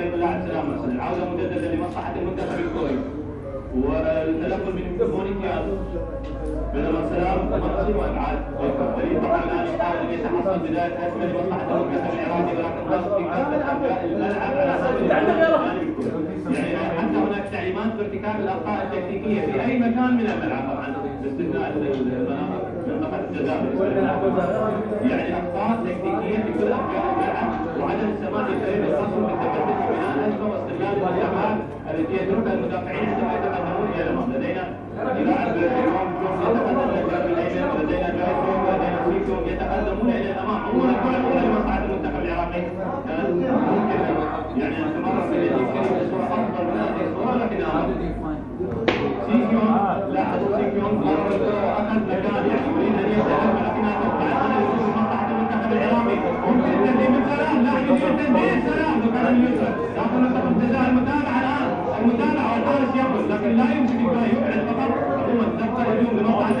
طريق اللاعب سلام مرسل العوده مجددا لمصلحه المنتخب الكوري والتنقل من مونيكيال بينما سلام مرسل وابعاد الفريق طبعا الان يحاول أن يتحصل بدايه هجمه لمصلحه المنتخب العراقي ولكن ضغط في كافه الملعب على سبيل يعني حتى هناك تعليمات بارتكاب الاخطاء التكتيكيه في أي مكان من الملعب طبعا باستثناء منطقه الجزائر يعني اخطاء تكتيكيه في كل الملعب وعدم سماح لفريق الخصم بالتقدم في بناء هجمه واستغلال الهجمات التي يتركها المدافعين عندما يتقدمون إلى الامام لدينا لاعب اليوم يتقدم إلى الجانب الايمن ولدينا جايزون ولدينا فيكو يتقدمون إلى الامام عموما الكره الاولى لمصلحه المنتخب العراقي ممكن يعني استمر في افضل من هذه الصورة لكن سيكيون لاحظ سيكيون قرر المتابعه والحارس يقول لكن لا يمكن يبعد فقط عموما تبقى الهجوم لمصلحه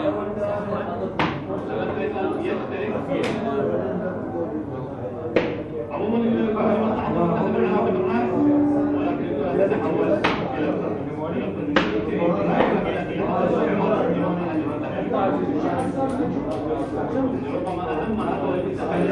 ربما اهم هذا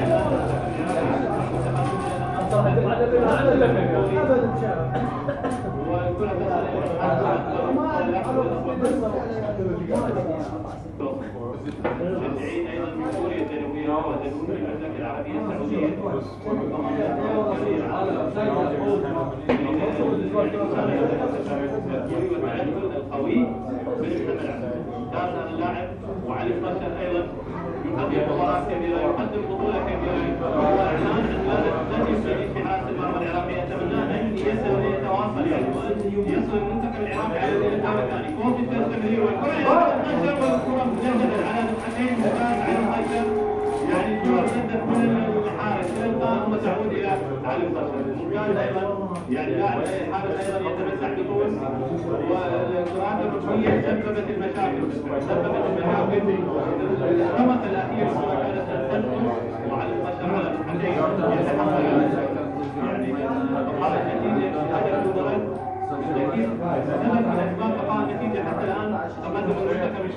مدعين أيضا من سوريا الجنوبيه وجنوب المملكه العربيه السعوديه والتعدد القوي بالمجتمع كان اللاعب وعلي بشر أيضا يقدم مباراه كبيره يقدم بطوله كبيره يصل المنتخب العراقي على المكان الثاني فوق التمرير والكره مجددا على نسختين ممتاز على الخير يعني الكره ردت من الحارس القائم وتعود إلى علي ممتاز أيضا يعني لاعب الحارس أيضا يتمتع بقوه والكرات الركنيه سببت المشاكل سببت المشاكل الرمق الاخير كانت تنقل وعلى البشر على نسختين يتحصل يعني هذا النتيجه هذا المباراه بالتاكيد سبب من اسباب بقاء النتيجه حتى الان تقدم المنتخب